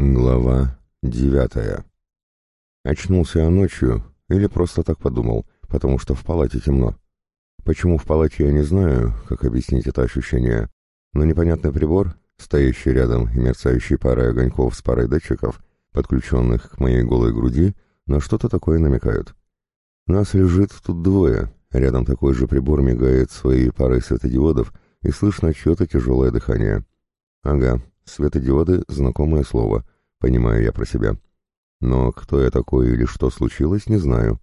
Глава девятая. Очнулся я ночью или просто так подумал, потому что в палате темно. Почему в палате я не знаю, как объяснить это ощущение, но непонятный прибор, стоящий рядом и мерцающий парой огоньков с парой датчиков, подключенных к моей голой груди, на что-то такое намекают. Нас лежит тут двое, рядом такой же прибор мигает своей парой светодиодов, и слышно чье-то тяжелое дыхание. Ага, Светодиоды — знакомое слово, понимаю я про себя. Но кто я такой или что случилось, не знаю.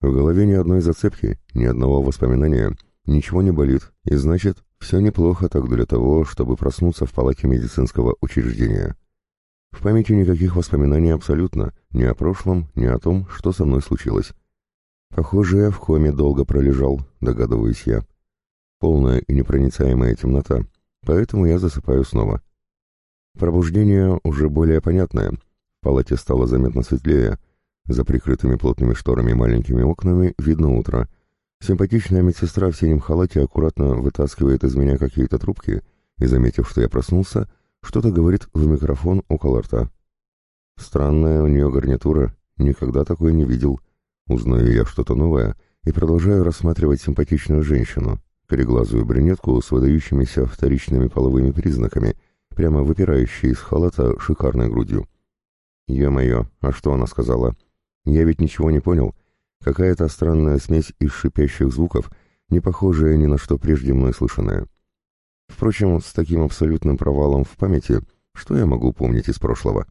В голове ни одной зацепки, ни одного воспоминания, ничего не болит, и значит, все неплохо так для того, чтобы проснуться в палате медицинского учреждения. В памяти никаких воспоминаний абсолютно, ни о прошлом, ни о том, что со мной случилось. Похоже, я в коме долго пролежал, догадываюсь я. Полная и непроницаемая темнота, поэтому я засыпаю снова. Пробуждение уже более понятное. В палате стало заметно светлее. За прикрытыми плотными шторами маленькими окнами видно утро. Симпатичная медсестра в синем халате аккуратно вытаскивает из меня какие-то трубки и, заметив, что я проснулся, что-то говорит в микрофон около рта. Странная у нее гарнитура, никогда такой не видел. Узнаю я что-то новое и продолжаю рассматривать симпатичную женщину, кореглазую брюнетку с выдающимися вторичными половыми признаками — прямо выпирающей из халата шикарной грудью. Е-мое, а что она сказала? Я ведь ничего не понял. Какая-то странная смесь из шипящих звуков, не похожая ни на что прежде мной слышанное. Впрочем, с таким абсолютным провалом в памяти, что я могу помнить из прошлого?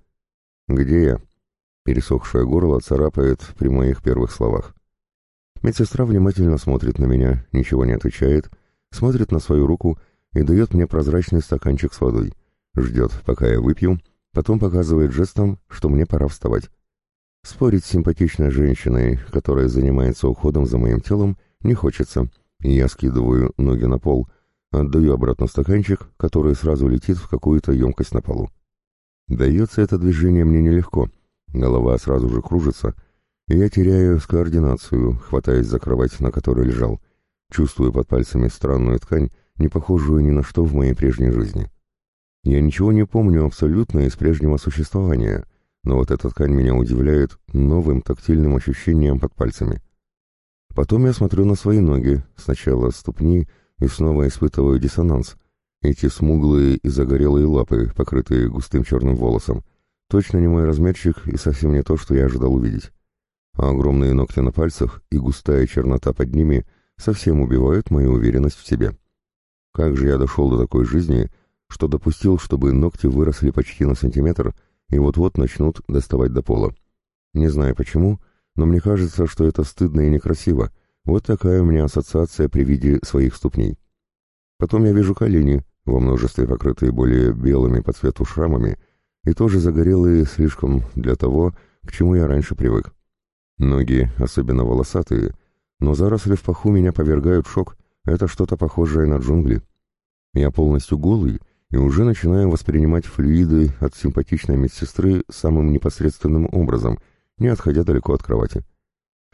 Где я? Пересохшее горло царапает при моих первых словах. Медсестра внимательно смотрит на меня, ничего не отвечает, смотрит на свою руку и дает мне прозрачный стаканчик с водой — Ждет, пока я выпью, потом показывает жестом, что мне пора вставать. Спорить с симпатичной женщиной, которая занимается уходом за моим телом, не хочется, и я скидываю ноги на пол, отдаю обратно стаканчик, который сразу летит в какую-то емкость на полу. Дается это движение мне нелегко, голова сразу же кружится, и я теряю координацию, хватаясь за кровать, на которой лежал, чувствую под пальцами странную ткань, не похожую ни на что в моей прежней жизни. Я ничего не помню абсолютно из прежнего существования, но вот эта ткань меня удивляет новым тактильным ощущением под пальцами. Потом я смотрю на свои ноги, сначала ступни, и снова испытываю диссонанс. Эти смуглые и загорелые лапы, покрытые густым черным волосом. Точно не мой размерчик и совсем не то, что я ожидал увидеть. А огромные ногти на пальцах и густая чернота под ними совсем убивают мою уверенность в себе. Как же я дошел до такой жизни, что допустил, чтобы ногти выросли почти на сантиметр и вот-вот начнут доставать до пола. Не знаю почему, но мне кажется, что это стыдно и некрасиво. Вот такая у меня ассоциация при виде своих ступней. Потом я вижу колени, во множестве покрытые более белыми по цвету шрамами, и тоже загорелые слишком для того, к чему я раньше привык. Ноги, особенно волосатые, но заросли в паху меня повергают в шок, это что-то похожее на джунгли. Я полностью голый, и уже начинаю воспринимать флюиды от симпатичной медсестры самым непосредственным образом, не отходя далеко от кровати.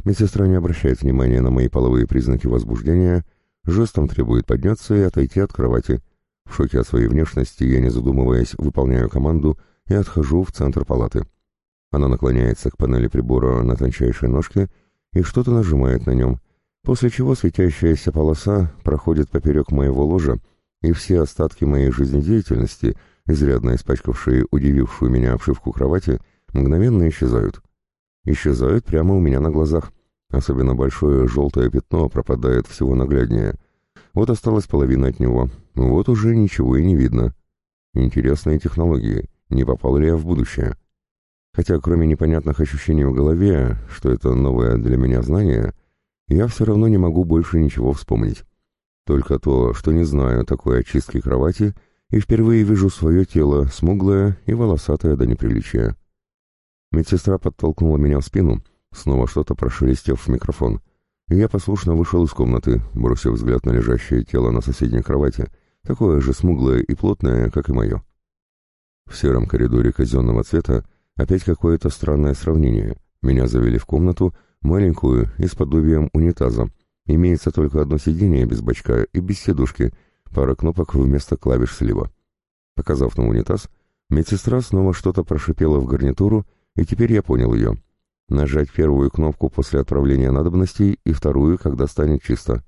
Медсестра не обращает внимания на мои половые признаки возбуждения, жестом требует подняться и отойти от кровати. В шоке от своей внешности я, не задумываясь, выполняю команду и отхожу в центр палаты. Она наклоняется к панели прибора на тончайшей ножке и что-то нажимает на нем, после чего светящаяся полоса проходит поперек моего ложа, и все остатки моей жизнедеятельности, изрядно испачкавшие удивившую меня обшивку кровати, мгновенно исчезают. Исчезают прямо у меня на глазах. Особенно большое желтое пятно пропадает всего нагляднее. Вот осталась половина от него. Вот уже ничего и не видно. Интересные технологии. Не попал ли я в будущее? Хотя кроме непонятных ощущений в голове, что это новое для меня знание, я все равно не могу больше ничего вспомнить. Только то, что не знаю такой очистки кровати и впервые вижу свое тело, смуглое и волосатое до неприличия. Медсестра подтолкнула меня в спину, снова что-то прошелестев в микрофон, и я послушно вышел из комнаты, бросив взгляд на лежащее тело на соседней кровати, такое же смуглое и плотное, как и мое. В сером коридоре казенного цвета опять какое-то странное сравнение. Меня завели в комнату, маленькую и с подобием унитаза, Имеется только одно сиденье без бачка и без сидушки, пара кнопок вместо клавиш слива. Показав на унитаз, Медсестра снова что-то прошипела в гарнитуру, и теперь я понял ее. Нажать первую кнопку после отправления надобностей и вторую, когда станет чисто.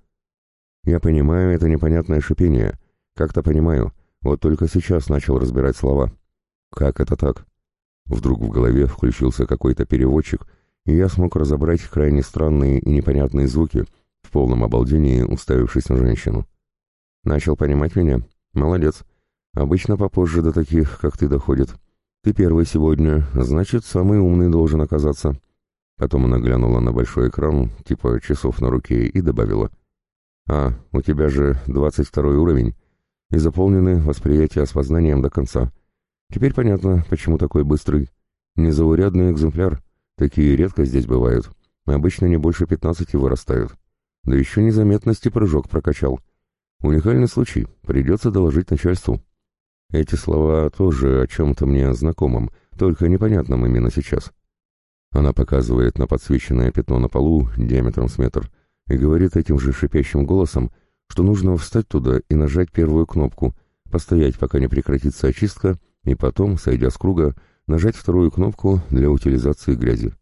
Я понимаю это непонятное шипение. Как-то понимаю. Вот только сейчас начал разбирать слова. Как это так? Вдруг в голове включился какой-то переводчик, и я смог разобрать крайне странные и непонятные звуки, в полном обалдении уставившись на женщину. Начал понимать меня? Молодец. Обычно попозже до таких, как ты, доходит. Ты первый сегодня, значит, самый умный должен оказаться. Потом она глянула на большой экран, типа часов на руке, и добавила. «А, у тебя же двадцать второй уровень, и заполнены восприятия с познанием до конца. Теперь понятно, почему такой быстрый. Незаурядный экземпляр. Такие редко здесь бывают. Обычно не больше пятнадцати вырастают. Да еще незаметности прыжок прокачал. Уникальный случай. Придется доложить начальству». Эти слова тоже о чем-то мне знакомом, только непонятном именно сейчас. Она показывает на подсвеченное пятно на полу диаметром с метр и говорит этим же шипящим голосом, что нужно встать туда и нажать первую кнопку, постоять, пока не прекратится очистка, и потом, сойдя с круга, нажать вторую кнопку для утилизации грязи.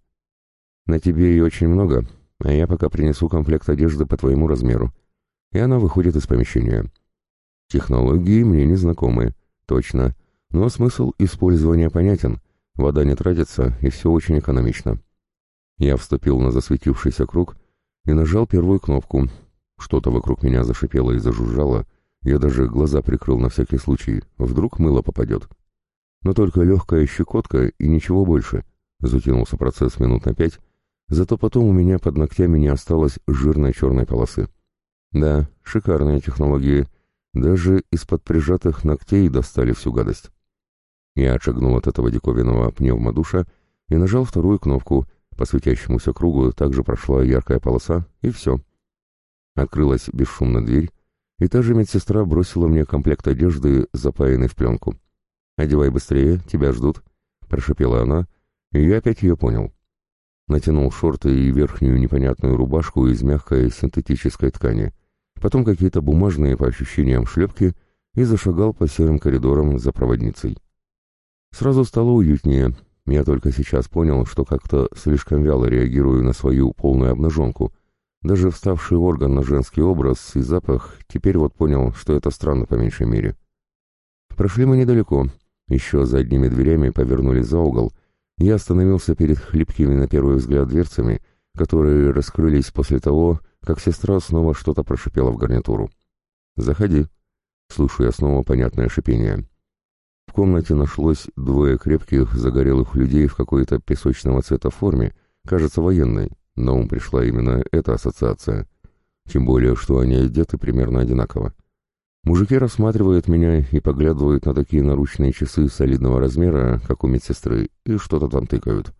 На тебе ее очень много, а я пока принесу комплект одежды по твоему размеру. И она выходит из помещения. Технологии мне не знакомы, точно, но смысл использования понятен — Вода не тратится, и все очень экономично. Я вступил на засветившийся круг и нажал первую кнопку. Что-то вокруг меня зашипело и зажужжало. Я даже глаза прикрыл на всякий случай. Вдруг мыло попадет. Но только легкая щекотка и ничего больше. Затянулся процесс минут на пять, зато потом у меня под ногтями не осталось жирной черной полосы. Да, шикарные технологии. Даже из-под прижатых ногтей достали всю гадость. Я отшагнул от этого диковинного пневмодуша и нажал вторую кнопку. По светящемуся кругу также прошла яркая полоса, и все. Открылась бесшумно дверь, и та же медсестра бросила мне комплект одежды, запаянный в пленку. «Одевай быстрее, тебя ждут», — прошепела она, и я опять ее понял. Натянул шорты и верхнюю непонятную рубашку из мягкой синтетической ткани, потом какие-то бумажные, по ощущениям, шлепки и зашагал по серым коридорам за проводницей. Сразу стало уютнее. Я только сейчас понял, что как-то слишком вяло реагирую на свою полную обнаженку. Даже вставший орган на женский образ и запах, теперь вот понял, что это странно по меньшей мере. Прошли мы недалеко. Еще за одними дверями повернули за угол. Я остановился перед хлипкими на первый взгляд дверцами, которые раскрылись после того, как сестра снова что-то прошипела в гарнитуру. «Заходи», — слышу я снова понятное шипение. В комнате нашлось двое крепких, загорелых людей в какой-то песочного цвета форме, кажется, военной. На ум пришла именно эта ассоциация. Тем более, что они одеты примерно одинаково. Мужики рассматривают меня и поглядывают на такие наручные часы солидного размера, как у медсестры, и что-то там тыкают.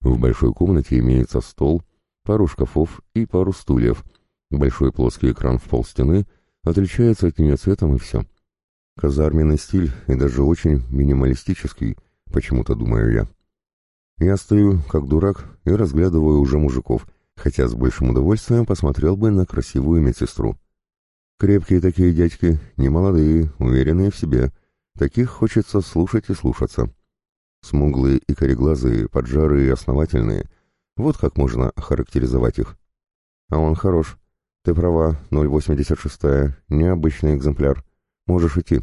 В большой комнате имеется стол, пару шкафов и пару стульев. Большой плоский экран в пол стены отличается от нее цветом и все. Казарменный стиль и даже очень минималистический, почему-то думаю я. Я стою, как дурак, и разглядываю уже мужиков, хотя с большим удовольствием посмотрел бы на красивую медсестру. Крепкие такие дядьки, немолодые, уверенные в себе. Таких хочется слушать и слушаться. Смуглые и кореглазые, поджарые и основательные. Вот как можно охарактеризовать их. А он хорош. Ты права, 086-я, необычный экземпляр. Можешь идти.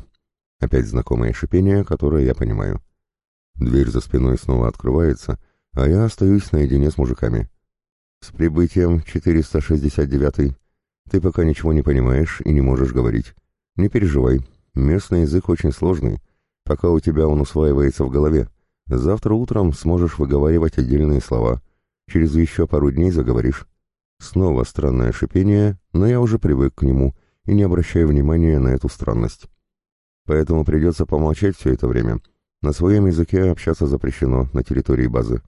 Опять знакомое шипение, которое я понимаю. Дверь за спиной снова открывается, а я остаюсь наедине с мужиками. С прибытием 469-й. Ты пока ничего не понимаешь и не можешь говорить. Не переживай, местный язык очень сложный. Пока у тебя он усваивается в голове. Завтра утром сможешь выговаривать отдельные слова. Через еще пару дней заговоришь. Снова странное шипение, но я уже привык к нему и не обращая внимания на эту странность. Поэтому придется помолчать все это время. На своем языке общаться запрещено на территории базы.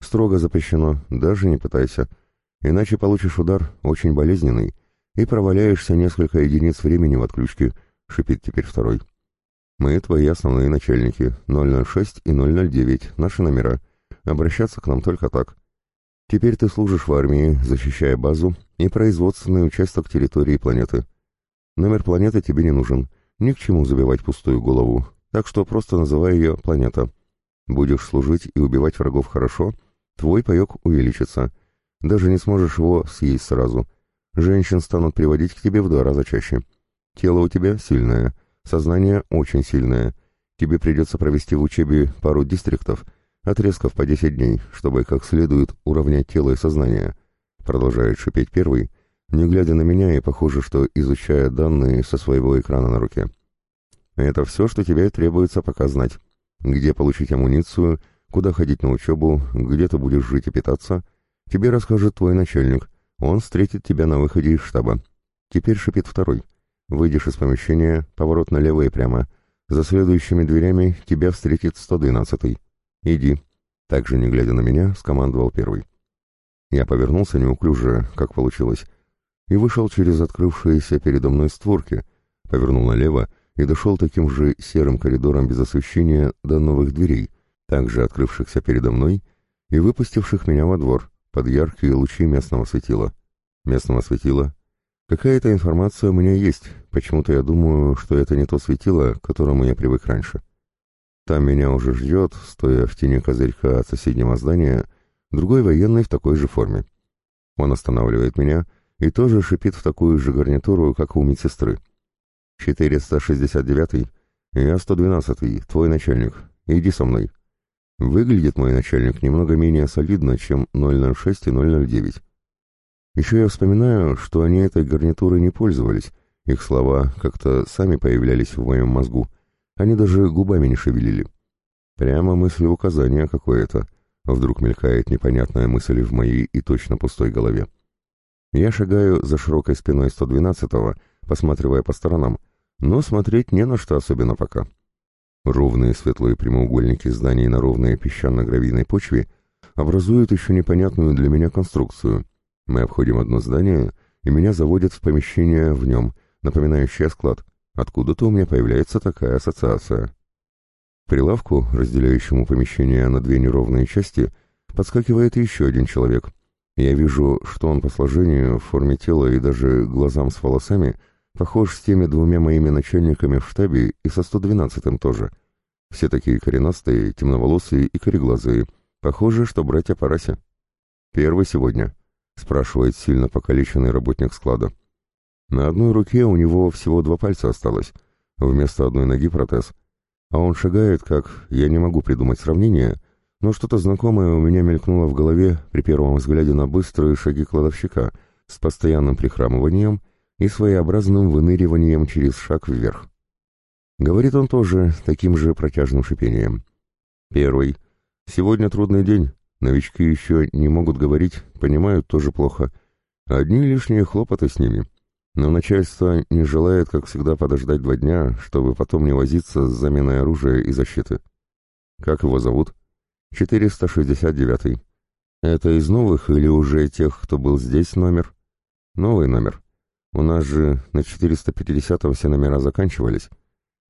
Строго запрещено, даже не пытайся. Иначе получишь удар, очень болезненный, и проваляешься несколько единиц времени в отключке, шипит теперь второй. Мы твои основные начальники, 006 и 009, наши номера. Обращаться к нам только так. Теперь ты служишь в армии, защищая базу и производственный участок территории планеты. Номер планеты тебе не нужен. Ни к чему забивать пустую голову. так что просто называй ее «планета». Будешь служить и убивать врагов хорошо, твой паек увеличится. Даже не сможешь его съесть сразу. Женщин станут приводить к тебе в два раза чаще. Тело у тебя сильное, сознание очень сильное. Тебе придется провести в учебе пару дистриктов, отрезков по 10 дней, чтобы как следует уравнять тело и сознание. Продолжает шипеть первый, не глядя на меня и похоже, что изучая данные со своего экрана на руке. Это все, что тебе требуется пока знать. Где получить амуницию, куда ходить на учебу, где ты будешь жить и питаться, тебе расскажет твой начальник. Он встретит тебя на выходе из штаба. Теперь шипит второй. Выйдешь из помещения, поворот налево и прямо. За следующими дверями тебя встретит 112-й. Иди. Также, не глядя на меня, скомандовал первый. Я повернулся неуклюже, как получилось, и вышел через открывшиеся передо мной створки, повернул налево и дошел таким же серым коридором без освещения до новых дверей, также открывшихся передо мной и выпустивших меня во двор под яркие лучи местного светила. Местного светила? Какая-то информация у меня есть, почему-то я думаю, что это не то светило, к которому я привык раньше. Там меня уже ждет, стоя в тени козырька от соседнего здания, другой военный в такой же форме. Он останавливает меня и тоже шипит в такую же гарнитуру, как у медсестры. 469-й, я 112-й, твой начальник. Иди со мной. Выглядит мой начальник немного менее солидно, чем 006 и 009. Еще я вспоминаю, что они этой гарнитурой не пользовались, их слова как-то сами появлялись в моем мозгу, они даже губами не шевелили. Прямо мыслеуказание какое-то. Вдруг мелькает непонятная мысль в моей и точно пустой голове. Я шагаю за широкой спиной 112-го, посматривая по сторонам, но смотреть не на что особенно пока. Ровные светлые прямоугольники зданий на ровной песчано-гравийной почве образуют еще непонятную для меня конструкцию. Мы обходим одно здание, и меня заводят в помещение в нем, напоминающее склад. Откуда-то у меня появляется такая ассоциация. прилавку, разделяющему помещение на две неровные части, подскакивает еще один человек — я вижу, что он по сложению, форме тела и даже глазам с волосами похож с теми двумя моими начальниками в штабе и со 112-м тоже. Все такие коренастые, темноволосые и кореглазые. Похоже, что братья по. «Первый сегодня?» — спрашивает сильно покалеченный работник склада. На одной руке у него всего два пальца осталось, вместо одной ноги протез. А он шагает, как, я не могу придумать сравнение, но что-то знакомое у меня мелькнуло в голове при первом взгляде на быстрые шаги кладовщика с постоянным прихрамыванием и своеобразным выныриванием через шаг вверх. Говорит он тоже таким же протяжным шипением. Первый. Сегодня трудный день. Новички еще не могут говорить, понимают тоже плохо. Одни лишние хлопоты с ними. Но начальство не желает, как всегда, подождать два дня, чтобы потом не возиться с заменой оружия и защиты. Как его зовут? 469. Это из новых или уже тех, кто был здесь номер? Новый номер. У нас же на 450-м все номера заканчивались.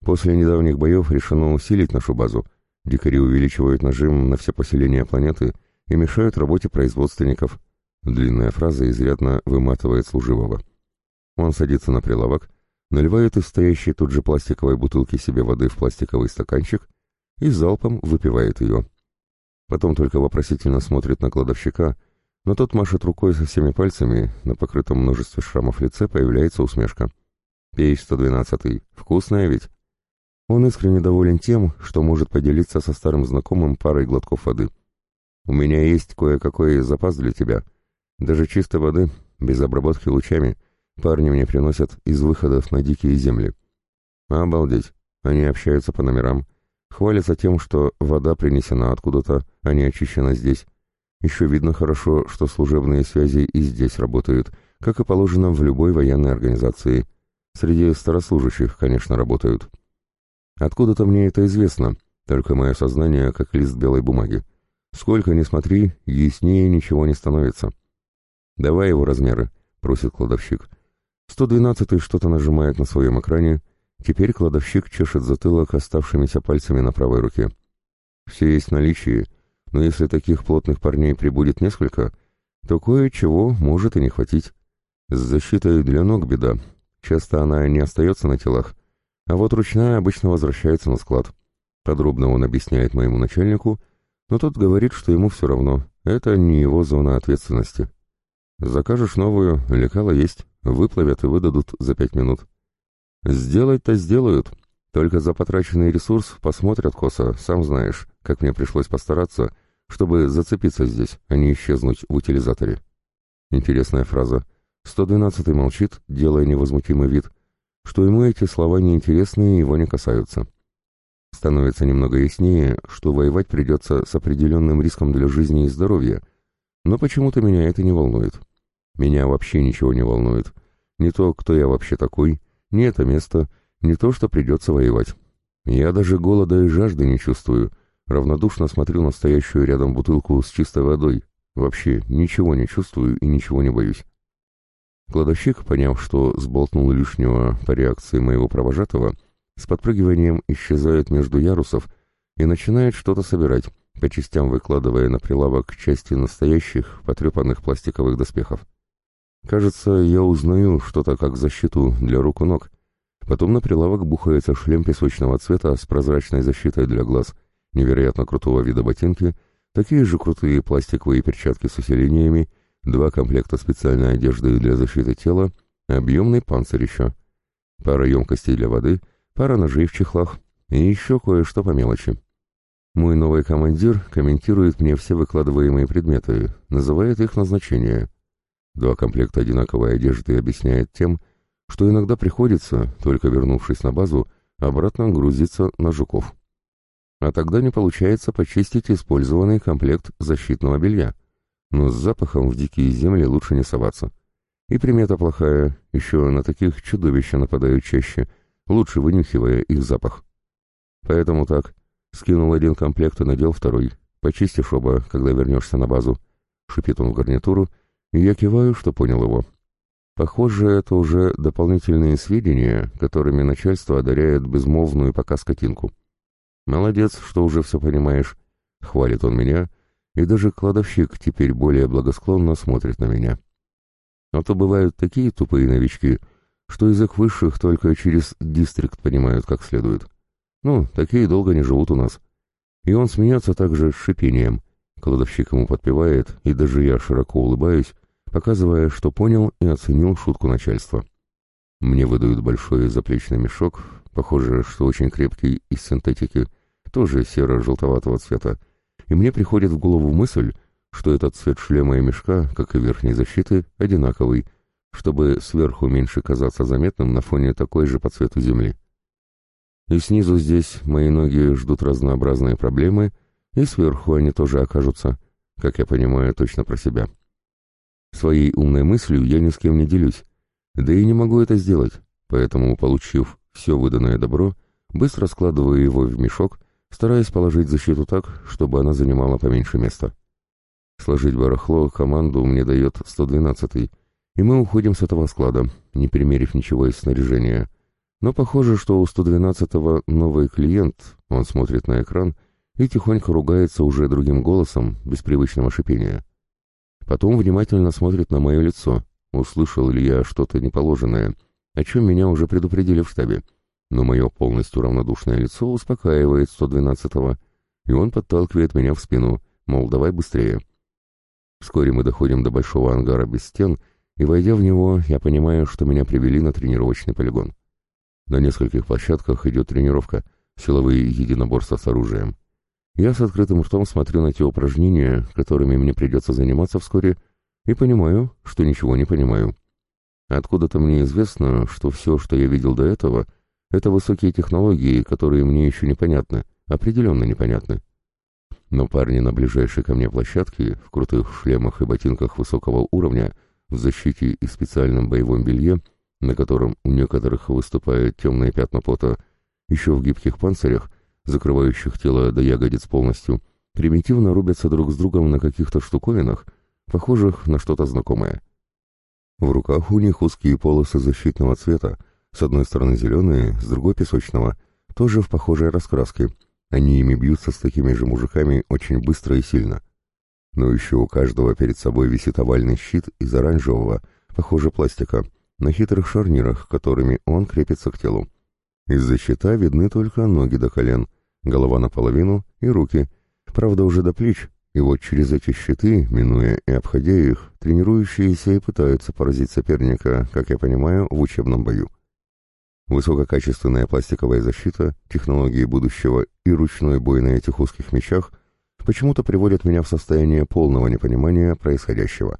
После недавних боев решено усилить нашу базу. Дикари увеличивают нажим на все поселения планеты и мешают работе производственников. Длинная фраза изрядно выматывает служивого. Он садится на прилавок, наливает из стоящей тут же пластиковой бутылки себе воды в пластиковый стаканчик и залпом выпивает ее. Потом только вопросительно смотрит на кладовщика, но тот машет рукой со всеми пальцами, на покрытом множестве шрамов лице появляется усмешка. «Пей 112-й. Вкусная ведь?» Он искренне доволен тем, что может поделиться со старым знакомым парой глотков воды. «У меня есть кое-какой запас для тебя. Даже чистой воды, без обработки лучами, парни мне приносят из выходов на дикие земли. Обалдеть, они общаются по номерам, Хвалится тем, что вода принесена откуда-то, а не очищена здесь. Еще видно хорошо, что служебные связи и здесь работают, как и положено в любой военной организации. Среди старослужащих, конечно, работают. Откуда-то мне это известно, только мое сознание как лист белой бумаги. Сколько ни смотри, яснее ничего не становится. «Давай его размеры», — просит кладовщик. 112-й что-то нажимает на своем экране, Теперь кладовщик чешет затылок оставшимися пальцами на правой руке. Все есть в наличии, но если таких плотных парней прибудет несколько, то кое-чего может и не хватить. С защитой для ног беда. Часто она не остается на телах, А вот ручная обычно возвращается на склад. Подробно он объясняет моему начальнику, но тот говорит, что ему все равно, это не его зона ответственности. Закажешь новую, лекала есть, выплавят и выдадут за пять минут. Сделать-то сделают, только за потраченный ресурс посмотрят косо, сам знаешь, как мне пришлось постараться, чтобы зацепиться здесь, а не исчезнуть в утилизаторе. Интересная фраза. 112-й молчит, делая невозмутимый вид, что ему эти слова неинтересны и его не касаются. Становится немного яснее, что воевать придется с определенным риском для жизни и здоровья, но почему-то меня это не волнует. Меня вообще ничего не волнует. Не то, кто я вообще такой, не это место, не то, что придется воевать. Я даже голода и жажды не чувствую, равнодушно смотрю на стоящую рядом бутылку с чистой водой. Вообще ничего не чувствую и ничего не боюсь. Кладовщик, поняв, что сболтнул лишнего по реакции моего провожатого, с подпрыгиванием исчезает между ярусов и начинает что-то собирать, по частям выкладывая на прилавок части настоящих, потрепанных пластиковых доспехов. Кажется, я узнаю что-то как защиту для рук и ног. Потом на прилавок бухается шлем песочного цвета с прозрачной защитой для глаз, невероятно крутого вида ботинки, такие же крутые пластиковые перчатки с усилениями, два комплекта специальной одежды для защиты тела, объемный панцирь еще, пара емкостей для воды — пара ножей в чехлах и еще кое-что по мелочи. Мой новый командир комментирует мне все выкладываемые предметы, называет их назначение. Два комплекта одинаковой одежды объясняет тем, что иногда приходится, только вернувшись на базу, обратно грузиться на жуков. А тогда не получается почистить использованный комплект защитного белья. Но с запахом в дикие земли лучше не соваться. И примета плохая, еще на таких чудовища нападают чаще — лучше вынюхивая их запах. Поэтому так, скинул один комплект и надел второй. Почистишь оба, когда вернешься на базу. Шипит он в гарнитуру, и я киваю, что понял его. Похоже, это уже дополнительные сведения, которыми начальство одаряет безмолвную пока скотинку. Молодец, что уже все понимаешь. Хвалит он меня, и даже кладовщик теперь более благосклонно смотрит на меня. А то бывают такие тупые новички — что язык высших только через дистрикт понимают как следует. Ну, такие долго не живут у нас. И он смеется также с шипением. Кладовщик ему подпевает, и даже я широко улыбаюсь, показывая, что понял и оценил шутку начальства. Мне выдают большой заплечный мешок, похоже, что очень крепкий, из синтетики, тоже серо-желтоватого цвета, и мне приходит в голову мысль, что этот цвет шлема и мешка, как и верхней защиты, одинаковый, чтобы сверху меньше казаться заметным на фоне такой же по цвету земли. И снизу здесь мои ноги ждут разнообразные проблемы, и сверху они тоже окажутся, как я понимаю точно про себя. Своей умной мыслью я ни с кем не делюсь, да и не могу это сделать, поэтому, получив все выданное добро, быстро складываю его в мешок, стараясь положить защиту так, чтобы она занимала поменьше места. Сложить барахло команду мне дает 112-й, и мы уходим с этого склада, не примерив ничего из снаряжения. Но похоже, что у 112-го новый клиент, он смотрит на экран и тихонько ругается уже другим голосом, без привычного шипения. Потом внимательно смотрит на мое лицо, услышал ли я что-то неположенное, о чем меня уже предупредили в штабе. Но мое полностью равнодушное лицо успокаивает 112-го, и он подталкивает меня в спину, мол, давай быстрее. Вскоре мы доходим до большого ангара без стен — и, войдя в него, я понимаю, что меня привели на тренировочный полигон. На нескольких площадках идет тренировка, силовые единоборства с оружием. Я с открытым ртом смотрю на те упражнения, которыми мне придется заниматься вскоре, и понимаю, что ничего не понимаю. Откуда-то мне известно, что все, что я видел до этого, это высокие технологии, которые мне еще непонятны, определенно непонятны. Но парни на ближайшей ко мне площадке, в крутых шлемах и ботинках высокого уровня, в защите и специальном боевом белье, на котором у некоторых выступают темные пятна пота, еще в гибких панцирях, закрывающих тело до ягодиц полностью, примитивно рубятся друг с другом на каких-то штуковинах, похожих на что-то знакомое. В руках у них узкие полосы защитного цвета, с одной стороны зеленые, с другой песочного, тоже в похожей раскраске. Они ими бьются с такими же мужиками очень быстро и сильно но еще у каждого перед собой висит овальный щит из оранжевого, похоже, пластика, на хитрых шарнирах, которыми он крепится к телу. Из-за щита видны только ноги до колен, голова наполовину и руки, правда уже до плеч, и вот через эти щиты, минуя и обходя их, тренирующиеся и пытаются поразить соперника, как я понимаю, в учебном бою. Высококачественная пластиковая защита, технологии будущего и ручной бой на этих узких мечах почему-то приводят меня в состояние полного непонимания происходящего.